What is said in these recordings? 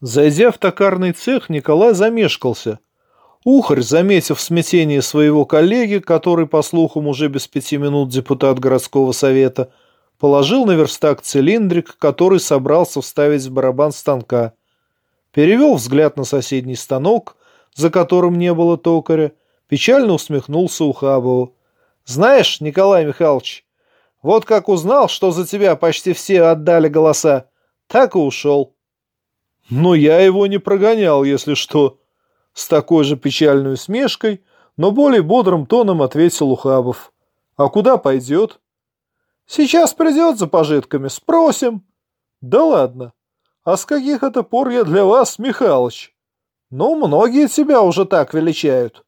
Зайдя в токарный цех, Николай замешкался. Ухарь, заметив смятение своего коллеги, который, по слухам, уже без пяти минут депутат городского совета, положил на верстак цилиндрик, который собрался вставить в барабан станка. Перевел взгляд на соседний станок, за которым не было токаря, печально усмехнулся Ухабову. «Знаешь, Николай Михайлович, вот как узнал, что за тебя почти все отдали голоса, так и ушел». «Но я его не прогонял, если что», — с такой же печальной усмешкой, но более бодрым тоном ответил Ухабов. «А куда пойдет?» Сейчас придет за пожитками, спросим. Да ладно. А с каких это пор я для вас, Михалыч? Ну, многие тебя уже так величают.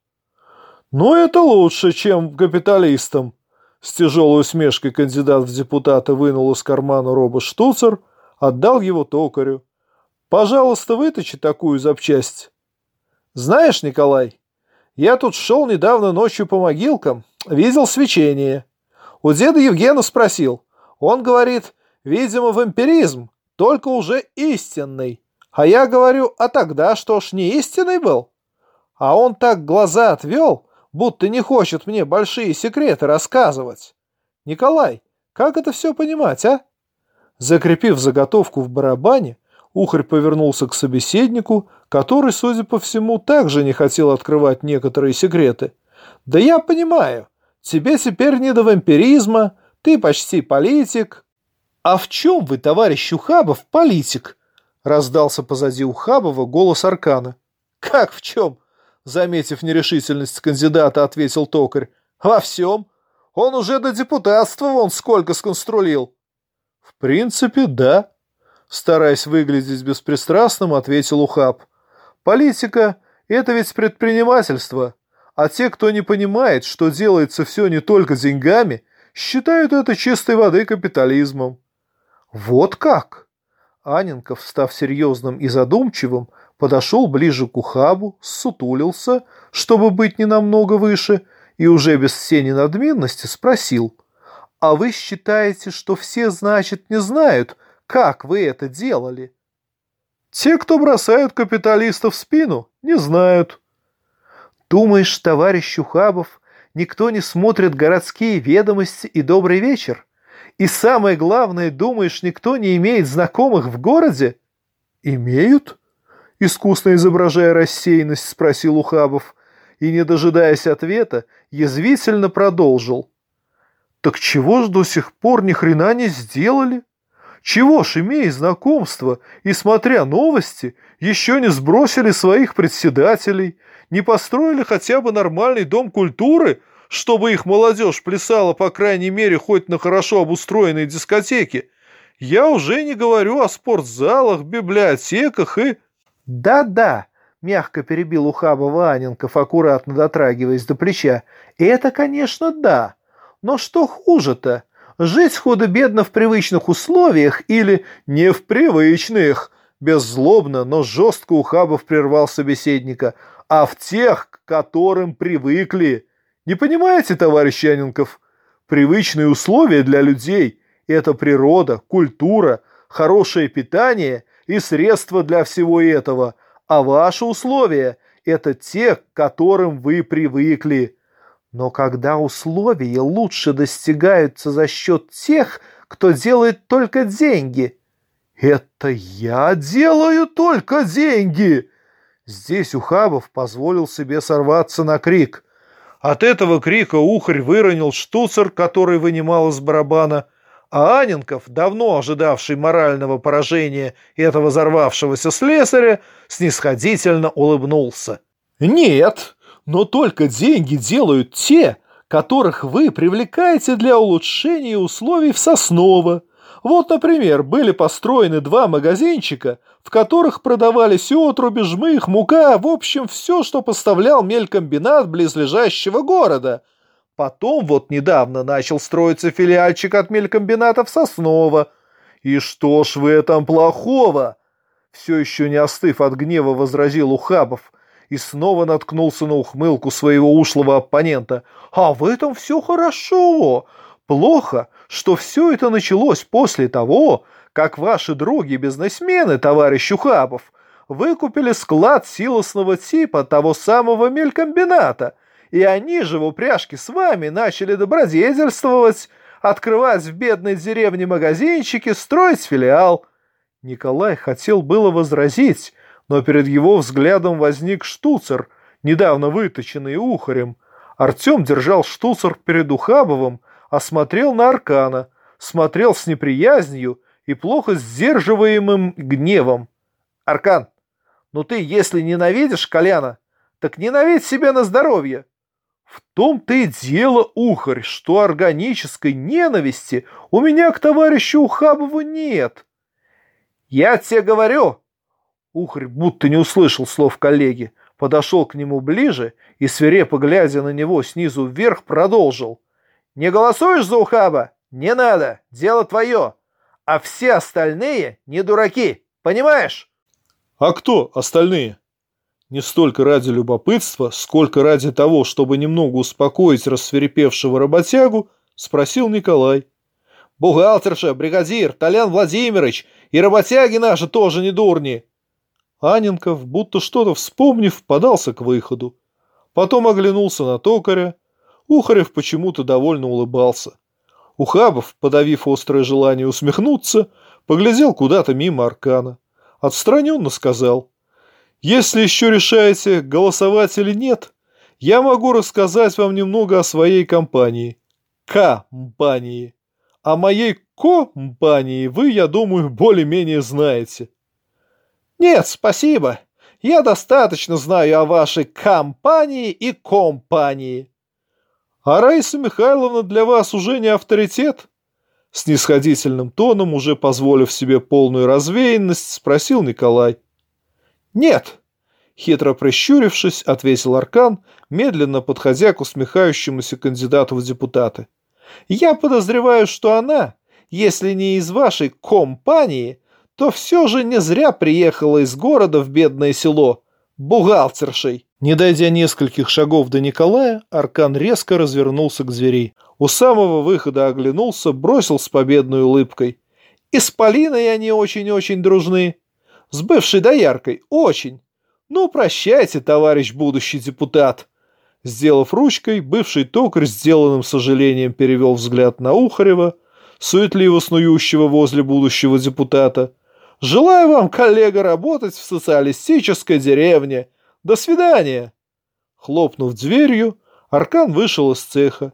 Ну, это лучше, чем капиталистам. С тяжелой усмешкой кандидат в депутаты вынул из кармана роба штуцер, отдал его токарю. Пожалуйста, выточи такую запчасть. Знаешь, Николай, я тут шел недавно ночью по могилкам, видел свечение. У деда Евгена спросил. Он говорит, видимо, вампиризм, только уже истинный. А я говорю, а тогда что ж не истинный был? А он так глаза отвел, будто не хочет мне большие секреты рассказывать. Николай, как это все понимать, а? Закрепив заготовку в барабане, Ухарь повернулся к собеседнику, который, судя по всему, также не хотел открывать некоторые секреты. «Да я понимаю. Тебе теперь не до вампиризма, ты почти политик». «А в чем вы, товарищ Ухабов, политик?» раздался позади Ухабова голос Аркана. «Как в чем?» заметив нерешительность кандидата, ответил токарь. «Во всем. Он уже до депутатства вон сколько сконструлил». «В принципе, да», стараясь выглядеть беспристрастным, ответил Ухаб. «Политика — это ведь предпринимательство. А те, кто не понимает, что делается все не только деньгами, считают это чистой воды капитализмом. Вот как? Аненков, став серьезным и задумчивым, подошел ближе к ухабу, сутулился, чтобы быть не намного выше, и уже без сени надменности спросил, «А вы считаете, что все, значит, не знают, как вы это делали?» «Те, кто бросают капиталистов в спину, не знают», Думаешь, товарищ Ухабов, никто не смотрит городские ведомости и добрый вечер? И самое главное, думаешь, никто не имеет знакомых в городе? Имеют? Искусно изображая рассеянность, спросил Ухабов и, не дожидаясь ответа, язвительно продолжил. Так чего ж до сих пор ни хрена не сделали? Чего ж, имея знакомство и смотря новости, еще не сбросили своих председателей, не построили хотя бы нормальный дом культуры, чтобы их молодежь плясала, по крайней мере, хоть на хорошо обустроенной дискотеке? Я уже не говорю о спортзалах, библиотеках и... Да-да, мягко перебил Ухабова Аненков, аккуратно дотрагиваясь до плеча. Это, конечно, да. Но что хуже-то? Жить худо-бедно в привычных условиях или не в привычных? Беззлобно, но жестко Ухабов прервал собеседника а в тех, к которым привыкли. Не понимаете, товарищ Яненков? Привычные условия для людей – это природа, культура, хорошее питание и средства для всего этого, а ваши условия – это те, к которым вы привыкли. Но когда условия лучше достигаются за счет тех, кто делает только деньги. Это я делаю только деньги! Здесь Ухабов позволил себе сорваться на крик. От этого крика Ухарь выронил штуцер, который вынимал из барабана, а Аненков, давно ожидавший морального поражения этого взорвавшегося слесаря, снисходительно улыбнулся. «Нет, но только деньги делают те, которых вы привлекаете для улучшения условий в Сосново. Вот, например, были построены два магазинчика, в которых продавались отруби, жмых, мука, в общем, все, что поставлял мелькомбинат близлежащего города. Потом вот недавно начал строиться филиальчик от мелькомбината в Сосново. И что ж в этом плохого? Все еще не остыв от гнева, возразил Ухабов и снова наткнулся на ухмылку своего ушлого оппонента. «А в этом все хорошо. Плохо, что все это началось после того, как ваши други-бизнесмены, товарищ Ухабов, выкупили склад силосного типа того самого мелькомбината, и они же в упряжке с вами начали добродетельствовать, открывать в бедной деревне магазинчики, строить филиал. Николай хотел было возразить, но перед его взглядом возник штуцер, недавно выточенный ухарем. Артем держал штуцер перед Ухабовым, осмотрел на Аркана, смотрел с неприязнью и плохо сдерживаемым гневом. «Аркан, ну ты, если ненавидишь Коляна, так ненавидь себя на здоровье!» В том-то и дело, Ухарь, что органической ненависти у меня к товарищу Ухабову нет. Я тебе говорю. Ухарь будто не услышал слов коллеги, подошел к нему ближе и, свирепо глядя на него снизу вверх, продолжил. Не голосуешь за Ухаба? Не надо, дело твое. А все остальные не дураки, понимаешь? А кто остальные? Не столько ради любопытства, сколько ради того, чтобы немного успокоить рассверепевшего работягу, спросил Николай. «Бухгалтерша, бригадир, Толян Владимирович и работяги наши тоже не дурни!» Аненков, будто что-то вспомнив, подался к выходу. Потом оглянулся на токаря. Ухарев почему-то довольно улыбался. Ухабов, подавив острое желание усмехнуться, поглядел куда-то мимо Аркана. Отстраненно сказал — если еще решаете, голосовать или нет, я могу рассказать вам немного о своей компании. Компании. О моей компании вы, я думаю, более-менее знаете. Нет, спасибо. Я достаточно знаю о вашей компании и компании. А Раиса Михайловна для вас уже не авторитет? С нисходительным тоном, уже позволив себе полную развеянность, спросил Николай. «Нет!» Хитро прищурившись, ответил Аркан, медленно подходя к усмехающемуся кандидату в депутаты. «Я подозреваю, что она, если не из вашей компании, то все же не зря приехала из города в бедное село, бухгалтершей». Не дойдя нескольких шагов до Николая, Аркан резко развернулся к звери. У самого выхода оглянулся, бросил с победной улыбкой. «И с Полиной они очень-очень дружны. С бывшей дояркой. Очень. Ну, прощайте, товарищ будущий депутат. Сделав ручкой, бывший токарь сделанным сожалением перевел взгляд на Ухарева, суетливо снующего возле будущего депутата. «Желаю вам, коллега, работать в социалистической деревне. До свидания!» Хлопнув дверью, Аркан вышел из цеха.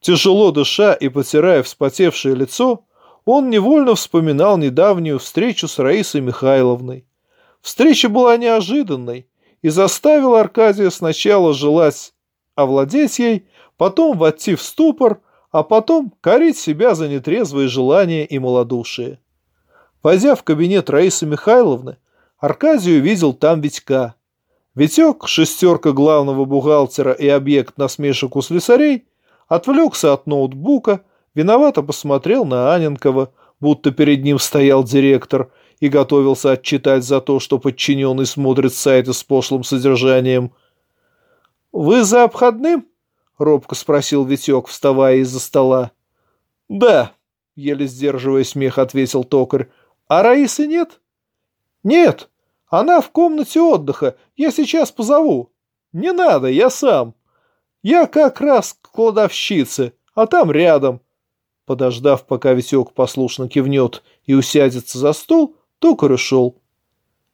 Тяжело дыша и потирая вспотевшее лицо, он невольно вспоминал недавнюю встречу с Раисой Михайловной. Встреча была неожиданной и заставила Аркадия сначала желать овладеть ей, потом войти в ступор, а потом корить себя за нетрезвые желания и малодушие. Войдя в кабинет Раисы Михайловны, Аркадий увидел там Витька. Витек, шестерка главного бухгалтера и объект насмешек у слесарей, отвлекся от ноутбука Виновато посмотрел на Аненкова, будто перед ним стоял директор и готовился отчитать за то, что подчиненный смотрит сайты с пошлым содержанием. «Вы за обходным?» — робко спросил Витек, вставая из-за стола. «Да», — еле сдерживая смех, ответил токарь. «А Раисы нет?» «Нет, она в комнате отдыха. Я сейчас позову». «Не надо, я сам. Я как раз к кладовщице, а там рядом. Подождав, пока Витек послушно кивнет и усядется за стол, токарь ушел.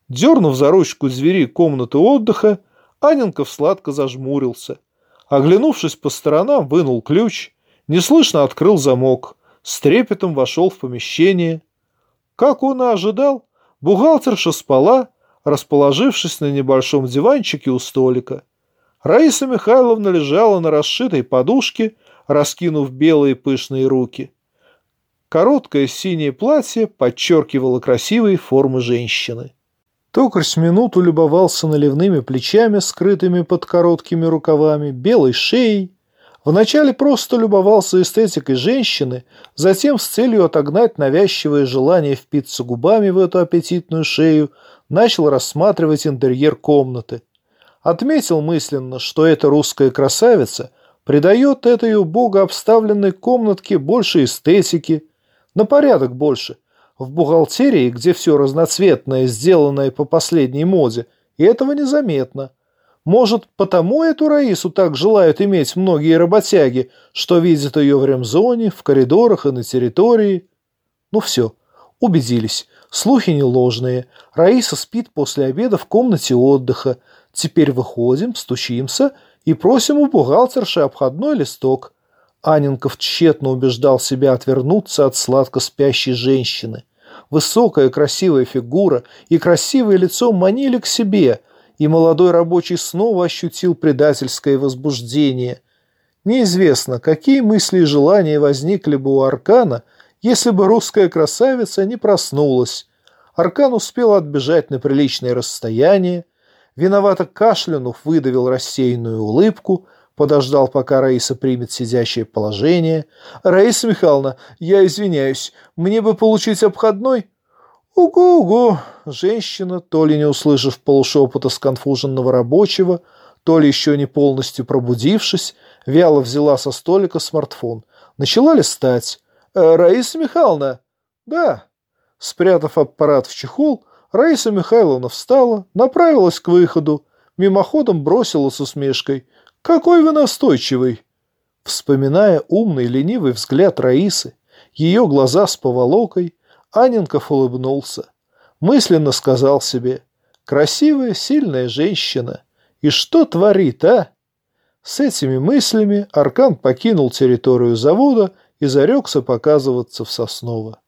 Дернув за ручку двери комнаты отдыха, Аненков сладко зажмурился. Оглянувшись по сторонам, вынул ключ, неслышно открыл замок, с трепетом вошел в помещение. Как он и ожидал, бухгалтерша спала, расположившись на небольшом диванчике у столика. Раиса Михайловна лежала на расшитой подушке, раскинув белые пышные руки. Короткое синее платье подчеркивало красивые формы женщины. Токарь с минуту любовался наливными плечами, скрытыми под короткими рукавами, белой шеей. Вначале просто любовался эстетикой женщины, затем с целью отогнать навязчивое желание впиться губами в эту аппетитную шею, начал рассматривать интерьер комнаты. Отметил мысленно, что эта русская красавица придает этой убого обставленной комнатке больше эстетики, на порядок больше. В бухгалтерии, где все разноцветное, сделанное по последней моде, и этого незаметно. Может, потому эту Раису так желают иметь многие работяги, что видят ее в ремзоне, в коридорах и на территории? Ну все, убедились. Слухи не ложные. Раиса спит после обеда в комнате отдыха. Теперь выходим, стучимся и просим у бухгалтерши обходной листок. Аненков тщетно убеждал себя отвернуться от сладко спящей женщины. Высокая красивая фигура и красивое лицо манили к себе, и молодой рабочий снова ощутил предательское возбуждение. Неизвестно, какие мысли и желания возникли бы у Аркана, если бы русская красавица не проснулась. Аркан успел отбежать на приличное расстояние, виновато кашлянув, выдавил рассеянную улыбку, подождал, пока Раиса примет сидящее положение. «Раиса Михайловна, я извиняюсь, мне бы получить обходной?» «Угу-угу!» Женщина, то ли не услышав полушепота сконфуженного рабочего, то ли еще не полностью пробудившись, вяло взяла со столика смартфон. Начала листать. «Э, «Раиса Михайловна?» «Да». Спрятав аппарат в чехол, Раиса Михайловна встала, направилась к выходу, мимоходом бросила с усмешкой. «Какой вы настойчивый!» Вспоминая умный ленивый взгляд Раисы, ее глаза с поволокой, Аненков улыбнулся. Мысленно сказал себе «Красивая, сильная женщина. И что творит, а?» С этими мыслями Аркан покинул территорию завода и зарекся показываться в Сосново.